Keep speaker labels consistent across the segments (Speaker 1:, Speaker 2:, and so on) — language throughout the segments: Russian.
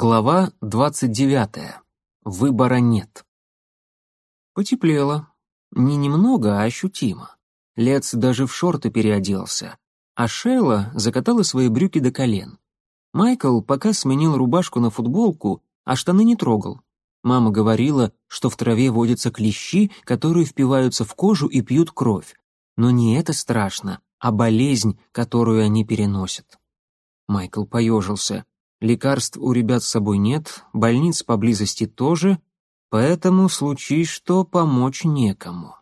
Speaker 1: Глава 29. Выбора нет. Потеплело. Не немного, а ощутимо. Лец даже в шорты переоделся, а Шейла закатала свои брюки до колен. Майкл пока сменил рубашку на футболку, а штаны не трогал. Мама говорила, что в траве водятся клещи, которые впиваются в кожу и пьют кровь. Но не это страшно, а болезнь, которую они переносят. Майкл поежился. Лекарств у ребят с собой нет, больниц поблизости тоже, поэтому случись что, помочь некому.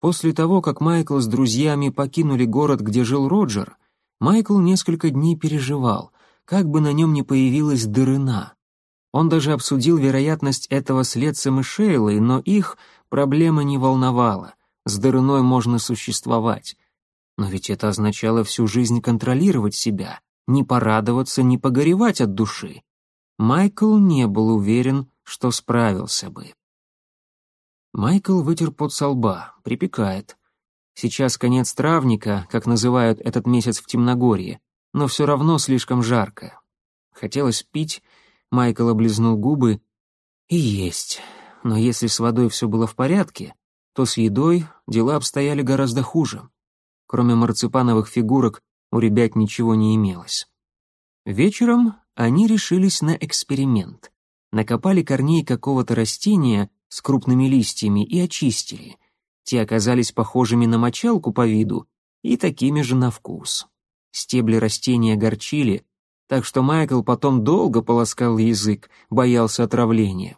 Speaker 1: После того, как Майкл с друзьями покинули город, где жил Роджер, Майкл несколько дней переживал, как бы на нем не появилась дырына. Он даже обсудил вероятность этого с Летцем и Шейлой, но их проблема не волновала. С дырыной можно существовать. Но ведь это означало всю жизнь контролировать себя, не порадоваться, не погоревать от души. Майкл не был уверен, что справился бы. Майкл вытер пот со лба, припекает. Сейчас конец травника, как называют этот месяц в Темногорье, но все равно слишком жарко. Хотелось пить, Майкл облизнул губы и есть. Но если с водой все было в порядке, то с едой дела обстояли гораздо хуже. Кроме марципановых фигурок, у ребят ничего не имелось. Вечером они решились на эксперимент. Накопали корней какого-то растения с крупными листьями и очистили. Те оказались похожими на мочалку по виду и такими же на вкус. Стебли растения горчили, так что Майкл потом долго полоскал язык, боялся отравления.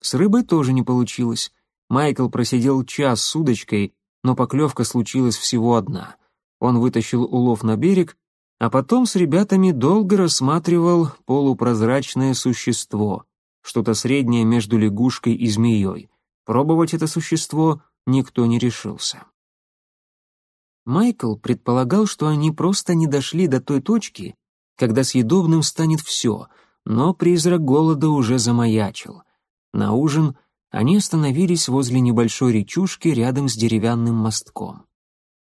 Speaker 1: С рыбой тоже не получилось. Майкл просидел час с удочкой, но поклевка случилась всего одна. Он вытащил улов на берег, а потом с ребятами долго рассматривал полупрозрачное существо, что-то среднее между лягушкой и змеей. Пробовать это существо никто не решился. Майкл предполагал, что они просто не дошли до той точки, когда съедобным станет все, но призрак голода уже замаячил. На ужин они остановились возле небольшой речушки рядом с деревянным мостком.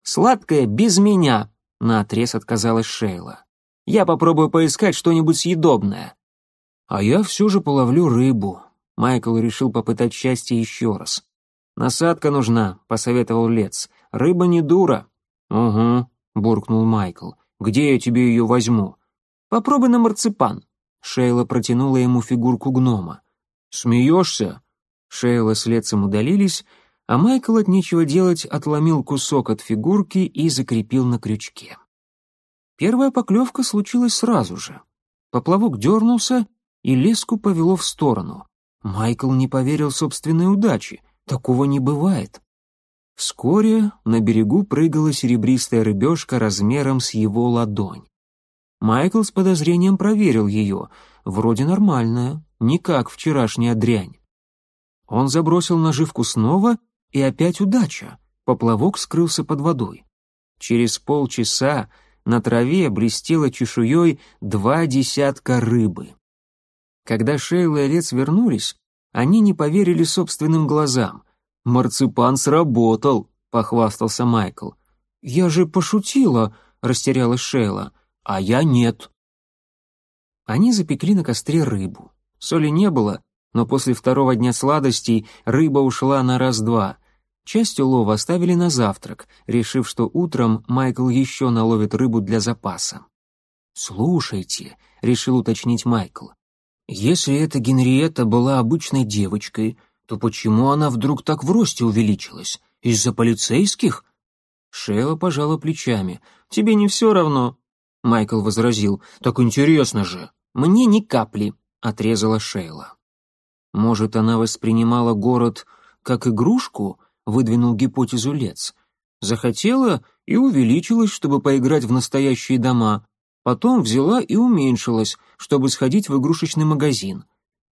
Speaker 1: «Сладкое без меня!» — наотрез отказалась Шейла. «Я попробую поискать что-нибудь съедобное». «А я все же половлю рыбу», — Майкл решил попытать счастье еще раз. «Насадка нужна», — посоветовал Лец. «Рыба не дура». «Угу», — буркнул Майкл. «Где я тебе ее возьму?» «Попробуй на марципан». Шейла протянула ему фигурку гнома. «Смеешься?» Шейла с Лецем удалились, а Майкл от нечего делать отломил кусок от фигурки и закрепил на крючке. Первая поклевка случилась сразу же. Поплавок дернулся, и леску повело в сторону. Майкл не поверил собственной удаче. Такого не бывает. Вскоре на берегу прыгала серебристая рыбешка размером с его ладонь. Майкл с подозрением проверил ее. Вроде нормальная, не как вчерашняя дрянь. Он забросил наживку снова и опять удача. Поплавок скрылся под водой. Через полчаса на траве блестело чешуей два десятка рыбы. Когда Шейла и Лец вернулись, они не поверили собственным глазам. «Марципан сработал», — похвастался Майкл. «Я же пошутила», — растерялась Шейла. «А я нет». Они запекли на костре рыбу. Соли не было, но после второго дня сладостей рыба ушла на раз-два. Часть улова оставили на завтрак, решив, что утром Майкл еще наловит рыбу для запаса. «Слушайте», — решил уточнить Майкл, «если эта Генриетта была обычной девочкой, то почему она вдруг так в росте увеличилась? Из-за полицейских?» Шейла пожала плечами. «Тебе не все равно?» Майкл возразил. «Так интересно же!» «Мне ни капли», — отрезала Шейла. Может, она воспринимала город как игрушку, выдвинул гипотезу Лец. Захотела и увеличилась, чтобы поиграть в настоящие дома. Потом взяла и уменьшилась, чтобы сходить в игрушечный магазин.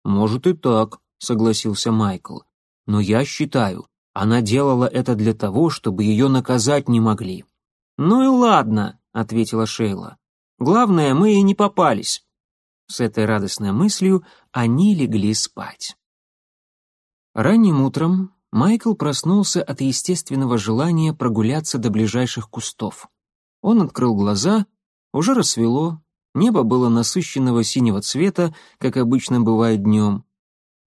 Speaker 1: Может и так, согласился Майкл. Но я считаю, она делала это для того, чтобы ее наказать не могли. Ну и ладно, ответила Шейла. Главное, мы ей не попались. С этой радостной мыслью они легли спать. Ранним утром Майкл проснулся от естественного желания прогуляться до ближайших кустов. Он открыл глаза, уже рассвело, Небо было насыщенного синего цвета, как обычно бывает днем.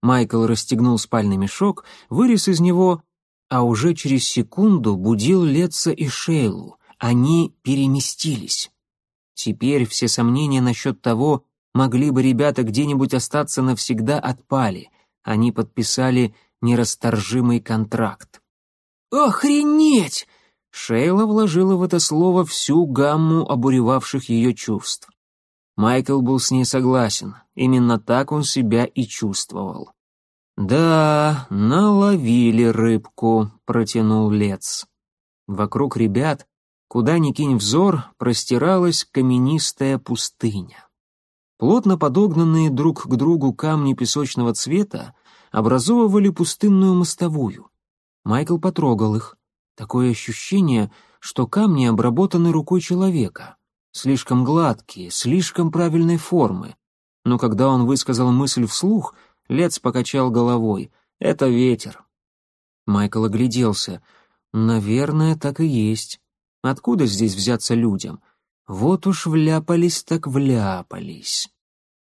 Speaker 1: Майкл расстегнул спальный мешок, вырез из него, а уже через секунду будил Летца и Шейлу. Они переместились. Теперь все сомнения насчет того, могли бы ребята где-нибудь остаться навсегда, отпали. Они подписали нерасторжимый контракт. «Охренеть!» Шейла вложила в это слово всю гамму обуревавших ее чувств. Майкл был с ней согласен, именно так он себя и чувствовал. «Да, наловили рыбку», — протянул Лец. Вокруг ребят, куда ни кинь взор, простиралась каменистая пустыня. Плотно подогнанные друг к другу камни песочного цвета образовывали пустынную мостовую. Майкл потрогал их. Такое ощущение, что камни обработаны рукой человека. Слишком гладкие, слишком правильной формы. Но когда он высказал мысль вслух, Лец покачал головой. «Это ветер». Майкл огляделся. «Наверное, так и есть. Откуда здесь взяться людям? Вот уж вляпались так вляпались».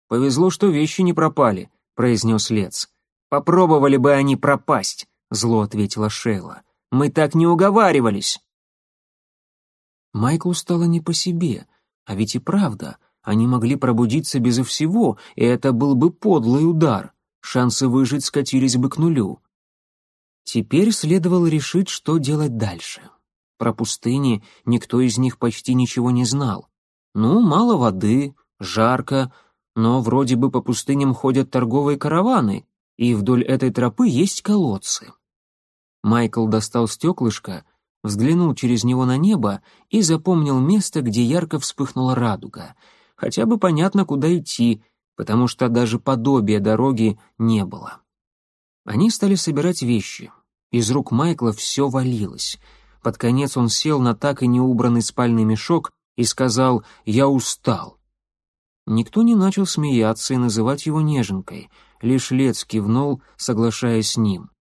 Speaker 1: «Повезло, что вещи не пропали», — произнес Лец. «Попробовали бы они пропасть», — зло ответила Шейла. Мы так не уговаривались». Майклу стало не по себе, а ведь и правда, они могли пробудиться безо всего, и это был бы подлый удар. Шансы выжить скатились бы к нулю. Теперь следовало решить, что делать дальше. Про пустыни никто из них почти ничего не знал. Ну, мало воды, жарко, но вроде бы по пустыням ходят торговые караваны, и вдоль этой тропы есть колодцы. Майкл достал стеклышко, взглянул через него на небо и запомнил место, где ярко вспыхнула радуга. Хотя бы понятно, куда идти, потому что даже подобия дороги не было. Они стали собирать вещи. Из рук Майкла все валилось. Под конец он сел на так и не убранный спальный мешок и сказал «Я устал». Никто не начал смеяться и называть его неженкой, лишь Лец кивнул, соглашаясь с ним.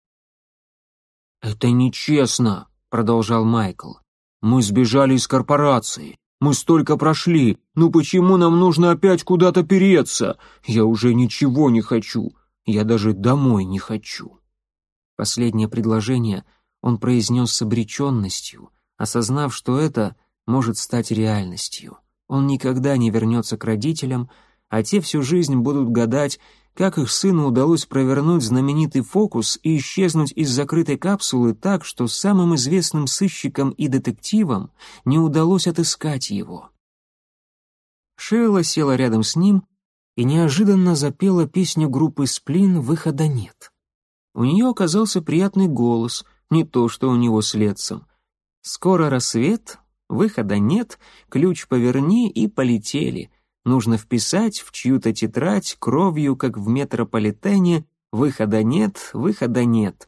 Speaker 1: «Это нечестно», — продолжал Майкл. «Мы сбежали из корпорации. Мы столько прошли. Ну почему нам нужно опять куда-то переться? Я уже ничего не хочу. Я даже домой не хочу». Последнее предложение он произнес с обреченностью, осознав, что это может стать реальностью. Он никогда не вернется к родителям, а те всю жизнь будут гадать, как их сыну удалось провернуть знаменитый фокус и исчезнуть из закрытой капсулы так, что самым известным сыщикам и детективам не удалось отыскать его. Шейла села рядом с ним и неожиданно запела песню группы «Сплин» «Выхода нет». У нее оказался приятный голос, не то что у него с Летцем. «Скоро рассвет, выхода нет, ключ поверни и полетели», Нужно вписать в чью-то тетрадь кровью, как в метрополитене, выхода нет, выхода нет.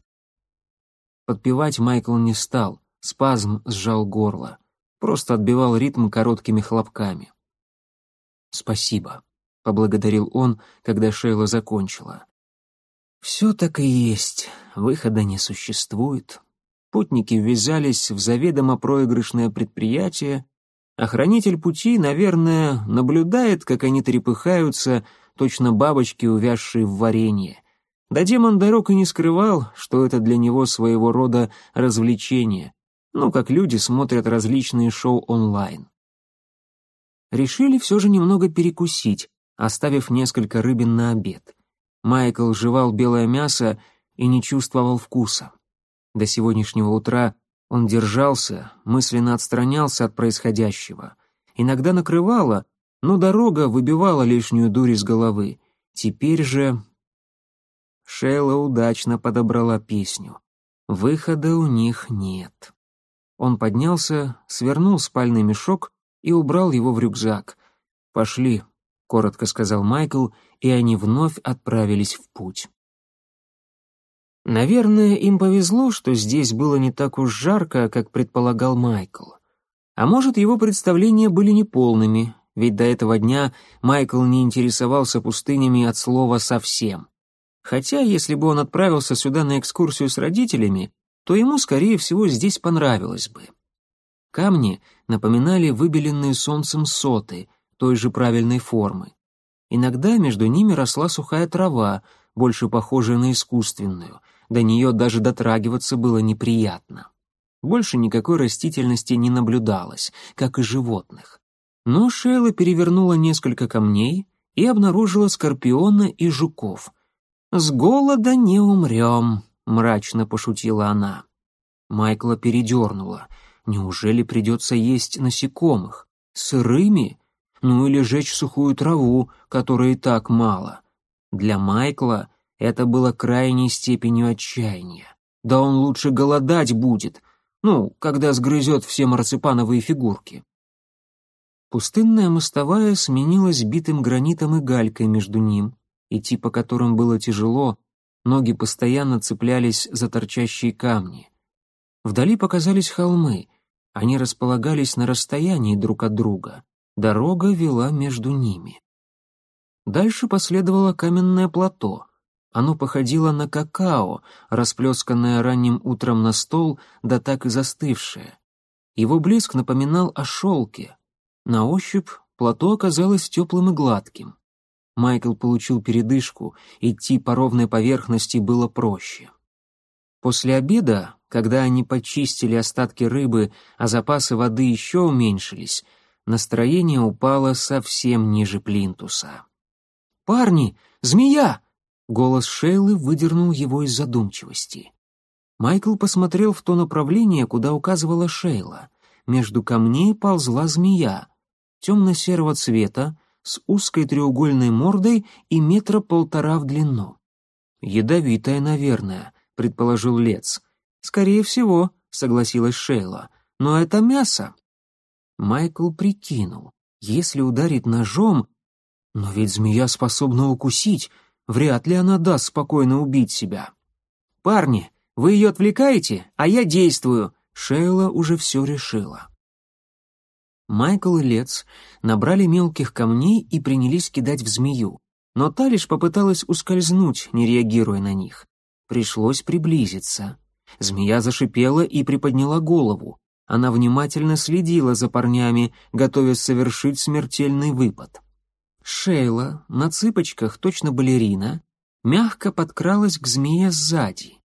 Speaker 1: Подпевать Майкл не стал, спазм сжал горло. Просто отбивал ритм короткими хлопками. «Спасибо», — поблагодарил он, когда Шейла закончила. «Все так и есть, выхода не существует». Путники ввязались в заведомо проигрышное предприятие, Охранитель пути, наверное, наблюдает, как они трепыхаются, точно бабочки, увязшие в варенье. Да демон дорог и не скрывал, что это для него своего рода развлечение, ну, как люди смотрят различные шоу онлайн. Решили все же немного перекусить, оставив несколько рыбин на обед. Майкл жевал белое мясо и не чувствовал вкуса. До сегодняшнего утра он держался, мысленно отстранялся от происходящего. Иногда накрывало, но дорога выбивала лишнюю дурь из головы. Теперь же... Шейла удачно подобрала песню. Выхода у них нет. Он поднялся, свернул спальный мешок и убрал его в рюкзак. «Пошли», — коротко сказал Майкл, и они вновь отправились в путь. Наверное, им повезло, что здесь было не так уж жарко, как предполагал Майкл. А может, его представления были неполными, ведь до этого дня Майкл не интересовался пустынями от слова совсем. Хотя, если бы он отправился сюда на экскурсию с родителями, то ему, скорее всего, здесь понравилось бы. Камни напоминали выбеленные солнцем соты, той же правильной формы. Иногда между ними росла сухая трава, больше похожая на искусственную, до нее даже дотрагиваться было неприятно. Больше никакой растительности не наблюдалось, как и животных. Но Шейла перевернула несколько камней и обнаружила скорпиона и жуков. «С голода не умрем», — мрачно пошутила она. Майкла передернула. «Неужели придется есть насекомых? Сырыми? Ну или жечь сухую траву, которой и так мало?» Для Майкла это было крайней степенью отчаяния. Да он лучше голодать будет, ну, когда сгрызет все марципановые фигурки. Пустынная мостовая сменилась битым гранитом и галькой между ним, идти по которым было тяжело, ноги постоянно цеплялись за торчащие камни. Вдали показались холмы, они располагались на расстоянии друг от друга, дорога вела между ними. Дальше последовало каменное плато. Оно походило на какао, расплесканное ранним утром на стол, да так и застывшее. Его блеск напоминал о шелке. На ощупь плато оказалось теплым и гладким. Майкл получил передышку, идти по ровной поверхности было проще. После обеда, когда они почистили остатки рыбы, а запасы воды еще уменьшились, настроение упало совсем ниже плинтуса. «Парни! Змея!» Голос Шейлы выдернул его из задумчивости. Майкл посмотрел в то направление, куда указывала Шейла. Между камней ползла змея. Темно-серого цвета, с узкой треугольной мордой и метра полтора в длину. «Ядовитая, наверное», — предположил Лец. «Скорее всего», — согласилась Шейла. «Но это мясо». Майкл прикинул. Если ударить ножом, но ведь змея способна укусить, вряд ли она даст спокойно убить себя. «Парни, вы ее отвлекаете, а я действую», Шейла уже все решила. Майкл и Лец набрали мелких камней и принялись кидать в змею, но та лишь попыталась ускользнуть, не реагируя на них. Пришлось приблизиться. Змея зашипела и приподняла голову. Она внимательно следила за парнями, готовясь совершить смертельный выпад. Шейла на цыпочках, точно балерина, мягко подкралась к змее сзади.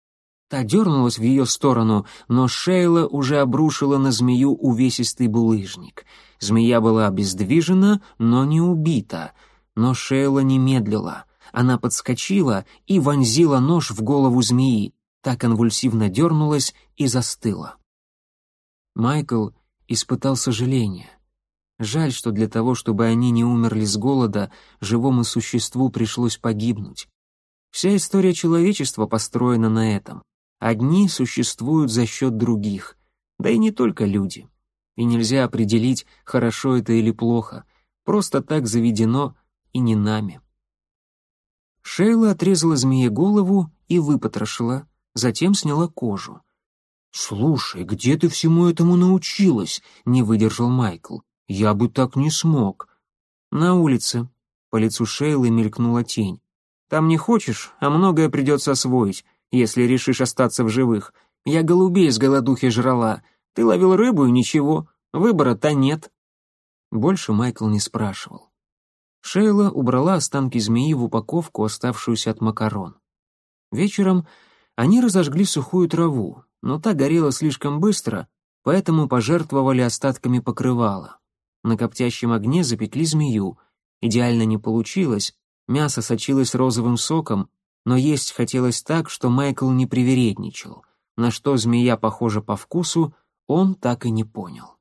Speaker 1: Та дернулась в ее сторону, но Шейла уже обрушила на змею увесистый булыжник. Змея была обездвижена, но не убита. Но Шейла не медлила. Она подскочила и вонзила нож в голову змеи. Та конвульсивно дернулась и застыла. Майкл испытал сожаление. Жаль, что для того, чтобы они не умерли с голода, живому существу пришлось погибнуть. Вся история человечества построена на этом. Одни существуют за счет других, да и не только люди. И нельзя определить, хорошо это или плохо, просто так заведено и не нами. Шейла отрезала змее голову и выпотрошила, затем сняла кожу. «Слушай, где ты всему этому научилась?» — не выдержал Майкл. Я бы так не смог. На улице. По лицу Шейлы мелькнула тень. Там не хочешь, а многое придется освоить, если решишь остаться в живых. Я голубей с голодухи жрала. Ты ловил рыбу и ничего. Выбора-то нет. Больше Майкл не спрашивал. Шейла убрала останки змеи в упаковку, оставшуюся от макарон. Вечером они разожгли сухую траву, но та горела слишком быстро, поэтому пожертвовали остатками покрывала. На коптящем огне запекли змею. Идеально не получилось, мясо сочилось розовым соком, но есть хотелось так, что Майкл не привередничал. На что змея похожа по вкусу, он так и не понял.